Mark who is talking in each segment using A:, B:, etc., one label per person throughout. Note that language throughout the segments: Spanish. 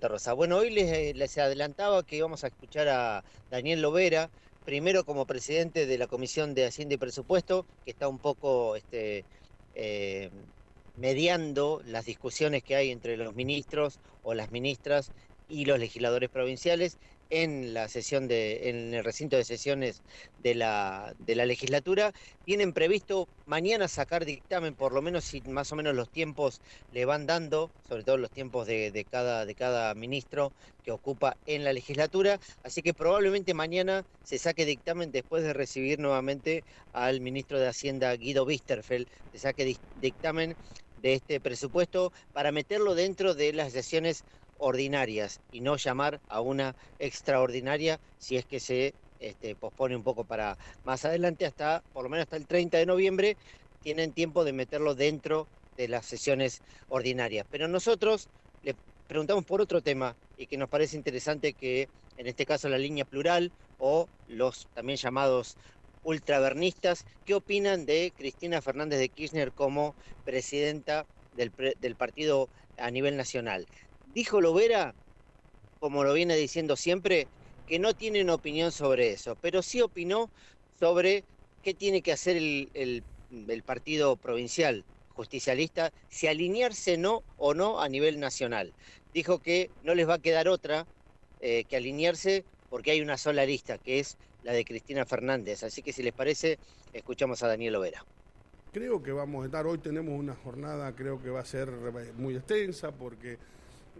A: Rosa. Bueno, hoy les, les adelantaba que íbamos a escuchar a Daniel Lovera, primero como presidente de la Comisión de Hacienda y Presupuesto, que está un poco este, eh, mediando las discusiones que hay entre los ministros o las ministras y los legisladores provinciales en la sesión de, en el recinto de sesiones de la, de la legislatura. Tienen previsto mañana sacar dictamen, por lo menos si más o menos los tiempos le van dando, sobre todo los tiempos de, de, cada, de cada ministro que ocupa en la legislatura. Así que probablemente mañana se saque dictamen después de recibir nuevamente al ministro de Hacienda Guido Wisterfeld, se saque dictamen de este presupuesto para meterlo dentro de las sesiones ordinarias y no llamar a una extraordinaria si es que se este, pospone un poco para más adelante, hasta por lo menos hasta el 30 de noviembre, tienen tiempo de meterlo dentro de las sesiones ordinarias. Pero nosotros le preguntamos por otro tema y que nos parece interesante que en este caso la línea plural o los también llamados ultravernistas, ¿qué opinan de Cristina Fernández de Kirchner como presidenta del, del partido a nivel nacional? Dijo Lovera, como lo viene diciendo siempre, que no tienen opinión sobre eso, pero sí opinó sobre qué tiene que hacer el, partido provincial justicialista, si alinearse no o no a nivel nacional. Dijo que no les va a quedar otra eh, que alinearse porque hay una sola lista, que es la de Cristina Fernández. Así que si les parece, escuchamos a Daniel Overa.
B: Creo que vamos a estar, hoy tenemos una jornada, creo que va a ser muy extensa, porque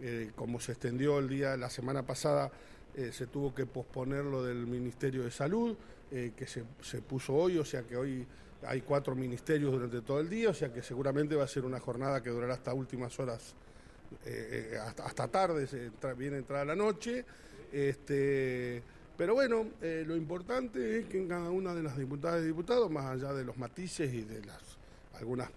B: eh, como se extendió el día, la semana pasada, eh, se tuvo que posponer lo del Ministerio de Salud, eh, que se, se, puso hoy, o sea que hoy hay cuatro ministerios durante todo el día, o sea que seguramente va a ser una jornada que durará hasta últimas horas, hasta, hasta, tarde, viene entrada la noche. Este, pero bueno, lo importante es que en cada una de las diputadas y diputados, más allá de los matices y de las algunas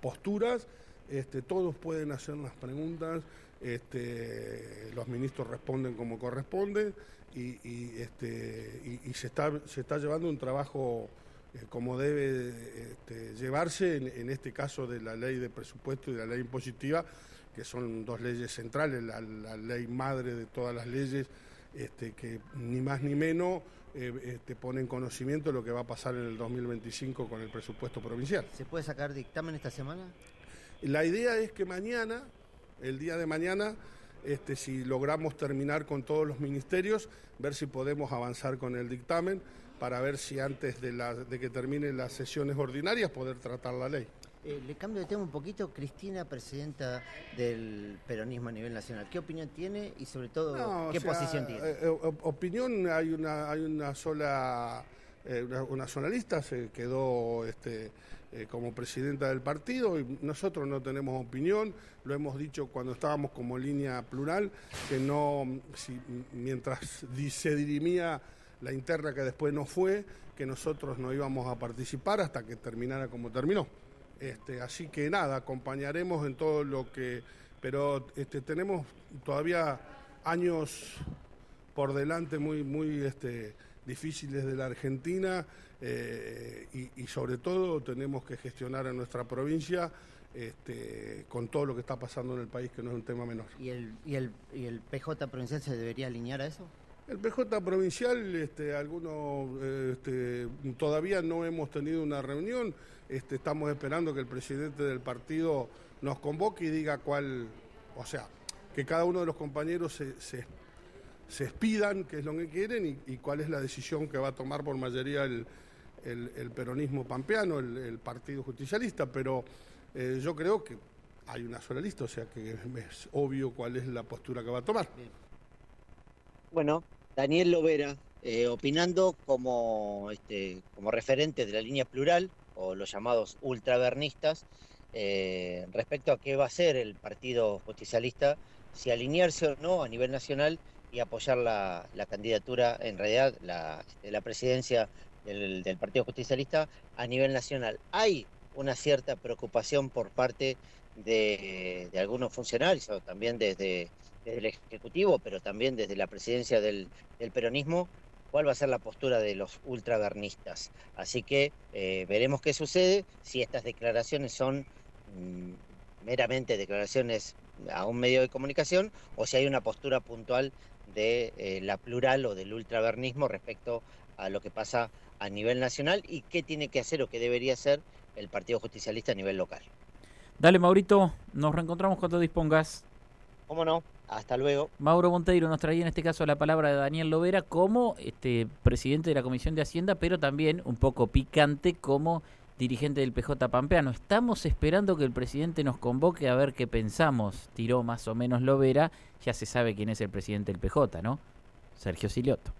B: posturas, este, todos pueden hacer las preguntas, este, los ministros responden como corresponde y, y, este, y, y se, está, se está llevando un trabajo eh, como debe este, llevarse en, en, este caso de la ley de presupuesto y de la ley impositiva, que son dos leyes centrales, la, la ley madre de todas las leyes, este, que ni más ni menos eh, este, pone en conocimiento lo que va a pasar en el 2025 con el presupuesto provincial.
A: ¿Se puede sacar dictamen esta semana?
B: La idea es que mañana, el día de mañana, este, si logramos terminar con todos los ministerios, ver si podemos avanzar con el dictamen para ver si antes de, la, de que terminen las sesiones ordinarias poder tratar la ley.
A: Eh, le cambio de tema un poquito. Cristina, presidenta del peronismo a nivel nacional, ¿qué opinión tiene y sobre todo no, qué o sea, posición tiene?
B: Eh, opinión, hay una, hay una sola... Eh, una, una, sola lista, se quedó este, eh, como presidenta del partido y nosotros no tenemos opinión, lo hemos dicho cuando estábamos como línea plural, que no, mientras se dirimía la interna que después no fue, que nosotros no íbamos a participar hasta que terminara como terminó. Este, así que nada, acompañaremos en todo lo que... Pero este, tenemos todavía años por delante muy, muy este, difíciles de la Argentina eh, y, y, sobre todo tenemos que gestionar en nuestra provincia este, con todo lo que está pasando en el país, que no es un tema menor.
A: ¿Y el, y el, y el PJ provincial se debería alinear a eso?
B: El PJ provincial, este, algunos, este, todavía no hemos tenido una reunión, este, estamos esperando que el presidente del partido nos convoque y diga cuál, o sea, que cada uno de los compañeros se, se, se expidan qué es lo que quieren y, y, cuál es la decisión que va a tomar por mayoría el, el, el peronismo pampeano, el, el, partido justicialista, pero eh, yo creo que hay una sola lista, o sea que es obvio cuál es la postura que va a tomar.
A: Bueno, Daniel Lovera, eh, opinando como, este, como referente de la línea plural, o los llamados ultravernistas, eh, respecto a qué va a hacer el Partido Justicialista, si alinearse o no a nivel nacional y apoyar la, candidatura, en realidad la, la presidencia del, Partido Justicialista a nivel nacional. Hay una cierta preocupación por parte de, algunos funcionarios también desde el Ejecutivo, pero también desde la presidencia del, peronismo, cuál va a ser la postura de los ultravernistas. Así que eh, veremos qué sucede, si estas declaraciones son mmm, meramente declaraciones a un medio de comunicación o si hay una postura puntual de eh, la plural o del ultravernismo respecto a lo que pasa a nivel nacional y qué tiene que hacer o qué debería hacer el Partido Justicialista a nivel local.
C: Dale, Maurito, nos reencontramos cuando dispongas.
A: ¿Cómo no? Hasta luego.
C: Mauro Monteiro nos traía en este caso la palabra de Daniel Lovera como este presidente de la Comisión de Hacienda, pero también un poco picante como dirigente del PJ Pampeano. Estamos esperando que el presidente nos convoque a ver qué pensamos. Tiró más o menos Lovera, ya se sabe quién es el presidente del PJ, ¿no? Sergio Silioto.